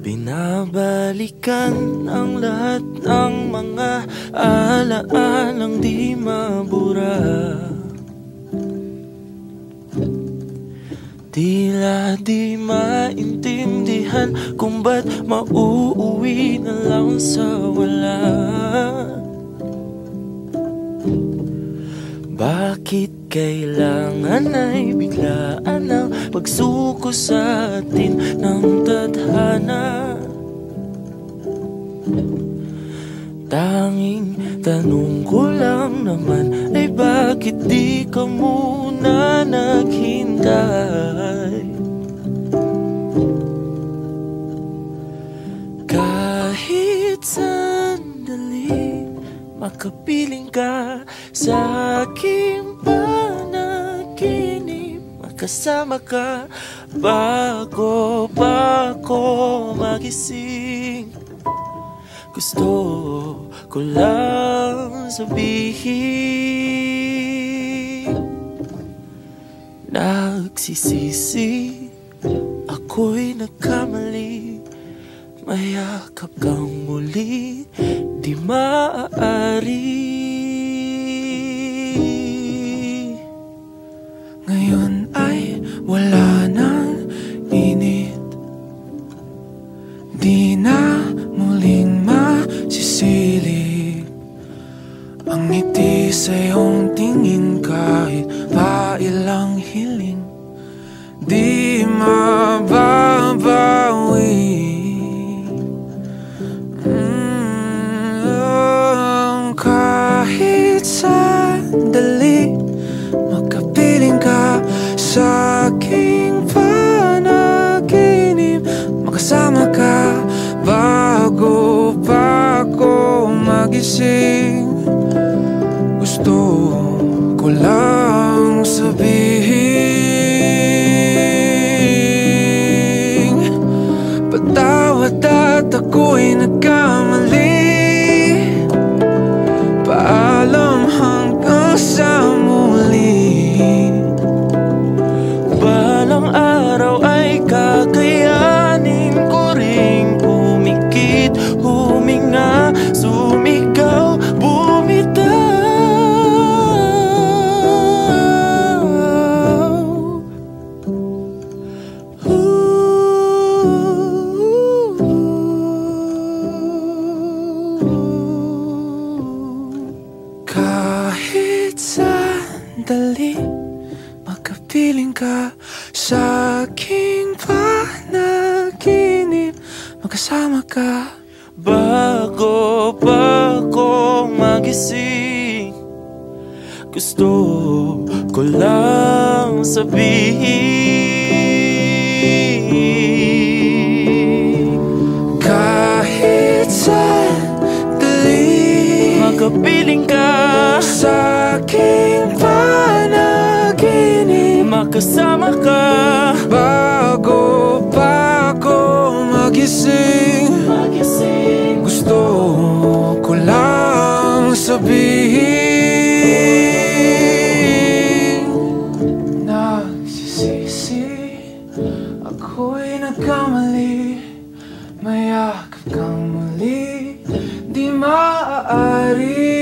Binabalikan ang lahat ng mga alaalang di mabura. Tila di maintindihan kung ba't mauuwi na lang sa wala. Bakit kailangan ay biglaan ang pagsuko sa atin ng tadhana? Tanging tanong ko lang naman ay bakit di ka muna naghintay? Kahit sandali Makapiling ka sa aking panaginip Makasama ka bago pa magising. Gusto ko lang sabihin Nagsisisi Ako'y nagkamali. Mayakap kang muli Di maaari. Ngayon ay wala nang init. Di na muling masisilip. Ang ngiti sa iyong tingin kahit pa ilang hiling. Di mababawi. Mm, Kahit sandali. Makapiling Makasama ka bago pa ako magising. Gusto ko lang sandali Makapiling ka sa aking panaginip. Makasama ka. Bago pa ako magising Gusto ko lang sabihin. Kahit sandali Makapiling ka Sa aking Makasama ka. Bago pa ako magising Magising. Gusto ko lang sabihin. Nagsisisi Ako'y nagkamali. Mayakap kang muli Di maaari